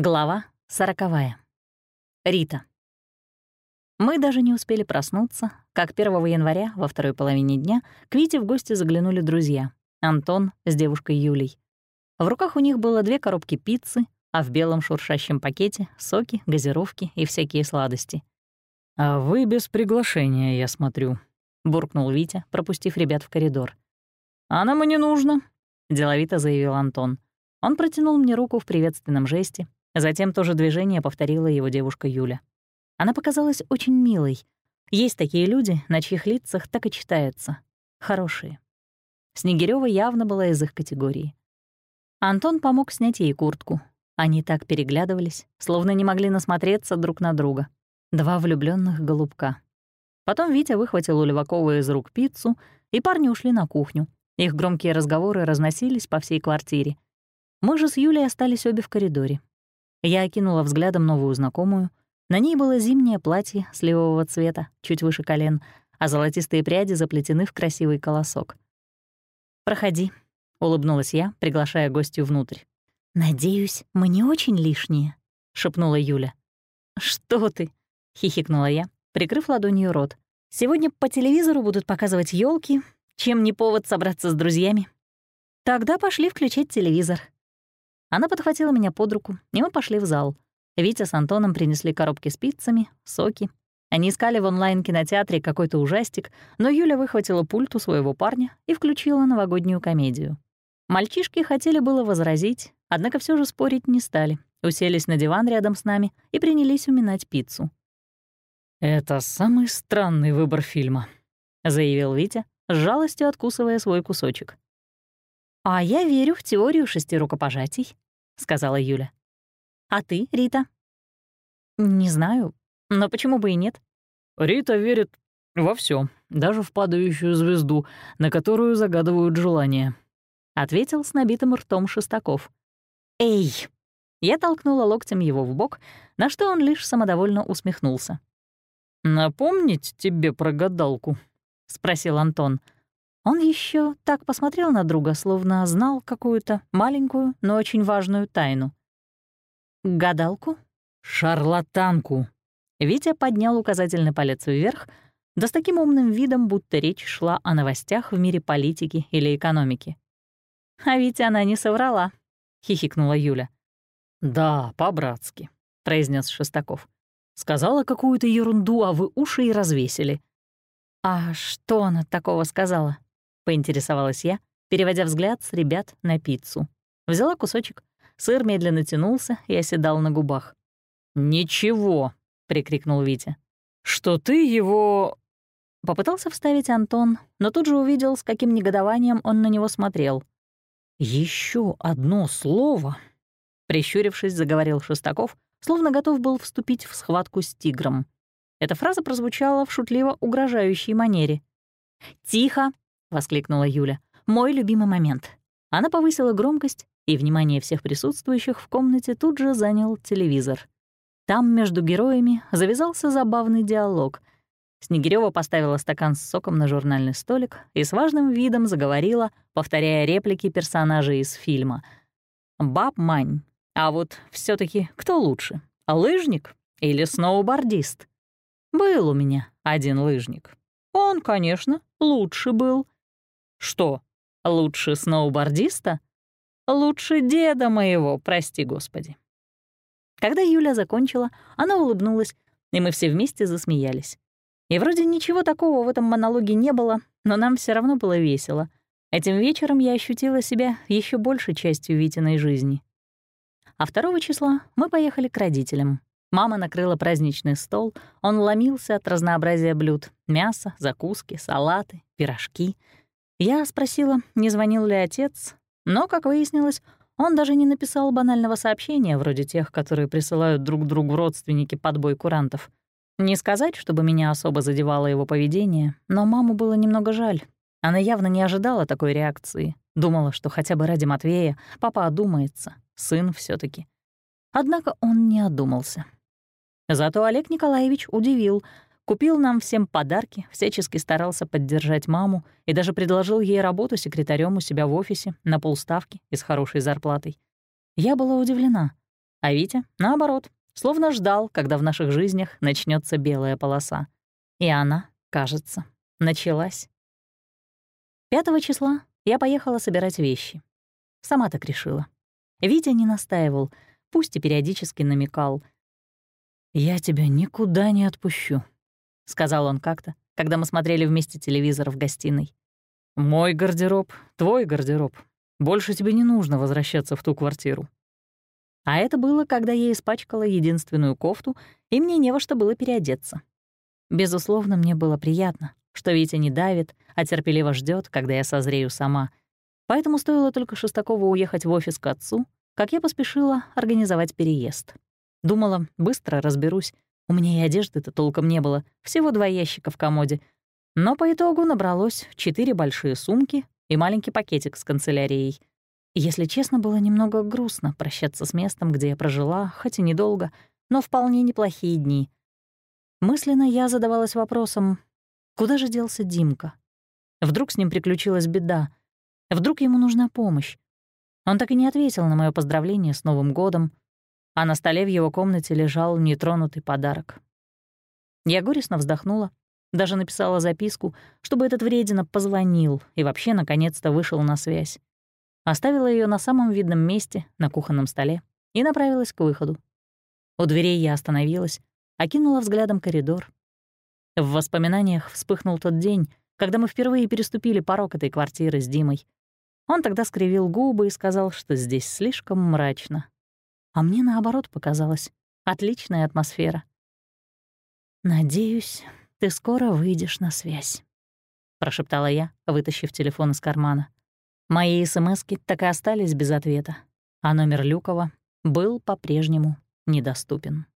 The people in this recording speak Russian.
Глава сороковая. Рита. Мы даже не успели проснуться, как 1 января во второй половине дня к Вите в гости заглянули друзья — Антон с девушкой Юлей. В руках у них было две коробки пиццы, а в белом шуршащем пакете — соки, газировки и всякие сладости. «А вы без приглашения, я смотрю», — буркнул Витя, пропустив ребят в коридор. «А нам и не нужно», — деловито заявил Антон. Он протянул мне руку в приветственном жесте, Затем то же движение повторила его девушка Юля. Она показалась очень милой. Есть такие люди, на чьих лицах так и читается. Хорошие. Снегирёва явно была из их категории. Антон помог снять ей куртку. Они так переглядывались, словно не могли насмотреться друг на друга. Два влюбленных голубка. Потом Витя выхватил у Левакова из рук пиццу, и парни ушли на кухню. Их громкие разговоры разносились по всей квартире. Мы же с Юлей остались обе в коридоре. Я окинула взглядом новую знакомую. На ней было зимнее платье сливового цвета, чуть выше колен, а золотистые пряди заплетены в красивый колосок. «Проходи», — улыбнулась я, приглашая гостью внутрь. «Надеюсь, мы не очень лишние», — шепнула Юля. «Что ты?» — хихикнула я, прикрыв ладонью рот. «Сегодня по телевизору будут показывать елки, чем не повод собраться с друзьями. Тогда пошли включать телевизор», она подхватила меня под руку, и мы пошли в зал. Витя с Антоном принесли коробки с пиццами, соки. Они искали в онлайн-кинотеатре какой-то ужастик, но Юля выхватила пульт у своего парня и включила новогоднюю комедию. Мальчишки хотели было возразить, однако все же спорить не стали. Уселись на диван рядом с нами и принялись уминать пиццу. «Это самый странный выбор фильма», — заявил Витя, с жалостью откусывая свой кусочек. «А я верю в теорию шести рукопожатий», — сказала Юля. «А ты, Рита?» «Не знаю, но почему бы и нет?» «Рита верит во все, даже в падающую звезду, на которую загадывают желания», — ответил с набитым ртом Шестаков. «Эй!» Я толкнула локтем его в бок, на что он лишь самодовольно усмехнулся. «Напомнить тебе про гадалку?» — спросил Антон. Он еще так посмотрел на друга, словно знал какую-то маленькую, но очень важную тайну. «Гадалку?» «Шарлатанку!» Витя поднял указательный палец вверх, да с таким умным видом, будто речь шла о новостях в мире политики или экономики. «А ведь она не соврала», — хихикнула Юля. «Да, по-братски», — произнес Шестаков. «Сказала какую-то ерунду, а вы уши и развесили». «А что она такого сказала?» Поинтересовалась я, переводя взгляд с ребят на пиццу. Взяла кусочек, сыр медленно тянулся и оседал на губах. «Ничего!» — прикрикнул Витя. «Что ты его...» Попытался вставить Антон, но тут же увидел, с каким негодованием он на него смотрел. Еще одно слово!» Прищурившись, заговорил Шестаков, словно готов был вступить в схватку с тигром. Эта фраза прозвучала в шутливо угрожающей манере. «Тихо!» — воскликнула Юля. «Мой любимый момент». Она повысила громкость, и внимание всех присутствующих в комнате тут же занял телевизор. Там между героями завязался забавный диалог. Снегирёва поставила стакан с соком на журнальный столик и с важным видом заговорила, повторяя реплики персонажей из фильма. «Баб Мань, а вот все таки кто лучше, лыжник или сноубордист? Был у меня один лыжник. Он, конечно, лучше был. Что, лучше сноубордиста? Лучше деда моего, прости господи. Когда Юля закончила, она улыбнулась, и мы все вместе засмеялись. И вроде ничего такого в этом монологе не было, но нам все равно было весело. Этим вечером я ощутила себя еще большей частью Витиной жизни. А второго числа мы поехали к родителям. Мама накрыла праздничный стол, он ломился от разнообразия блюд — мясо, закуски, салаты, пирожки — я спросила, не звонил ли отец, но, как выяснилось, он даже не написал банального сообщения, вроде тех, которые присылают друг другу родственники под бой курантов. Не сказать, чтобы меня особо задевало его поведение, но маму было немного жаль. Она явно не ожидала такой реакции. Думала, что хотя бы ради Матвея папа одумается, сын все таки Однако он не одумался. Зато Олег Николаевич удивил — Купил нам всем подарки, всячески старался поддержать маму и даже предложил ей работу секретарем у себя в офисе на полставки и с хорошей зарплатой. Я была удивлена. А Витя, наоборот, словно ждал, когда в наших жизнях начнется белая полоса. И она, кажется, началась. Пятого числа я поехала собирать вещи. Сама так решила. Витя не настаивал, пусть и периодически намекал. «Я тебя никуда не отпущу», — сказал он как-то, когда мы смотрели вместе телевизор в гостиной. «Мой гардероб, твой гардероб. Больше тебе не нужно возвращаться в ту квартиру». А это было, когда я испачкала единственную кофту, и мне не во что было переодеться. Безусловно, мне было приятно, что Витя не давит, а терпеливо ждет, когда я созрею сама. Поэтому стоило только Шестакову уехать в офис к отцу, как я поспешила организовать переезд. Думала, быстро разберусь. У меня и одежды-то толком не было, всего два ящика в комоде. Но по итогу набралось четыре большие сумки и маленький пакетик с канцелярией. Если честно, было немного грустно прощаться с местом, где я прожила, хоть и недолго, но вполне неплохие дни. Мысленно я задавалась вопросом, куда же делся Димка? Вдруг с ним приключилась беда? Вдруг ему нужна помощь? Он так и не ответил на мое поздравление с Новым годом, а на столе в его комнате лежал нетронутый подарок. Я горестно вздохнула, даже написала записку, чтобы этот вредина позвонил и вообще наконец-то вышел на связь. Оставила ее на самом видном месте, на кухонном столе, и направилась к выходу. У дверей я остановилась, окинула взглядом коридор. В воспоминаниях вспыхнул тот день, когда мы впервые переступили порог этой квартиры с Димой. Он тогда скривил губы и сказал, что здесь слишком мрачно. А мне, наоборот, показалось. Отличная атмосфера. «Надеюсь, ты скоро выйдешь на связь», — прошептала я, вытащив телефон из кармана. Мои смски так и остались без ответа, а номер Люкова был по-прежнему недоступен.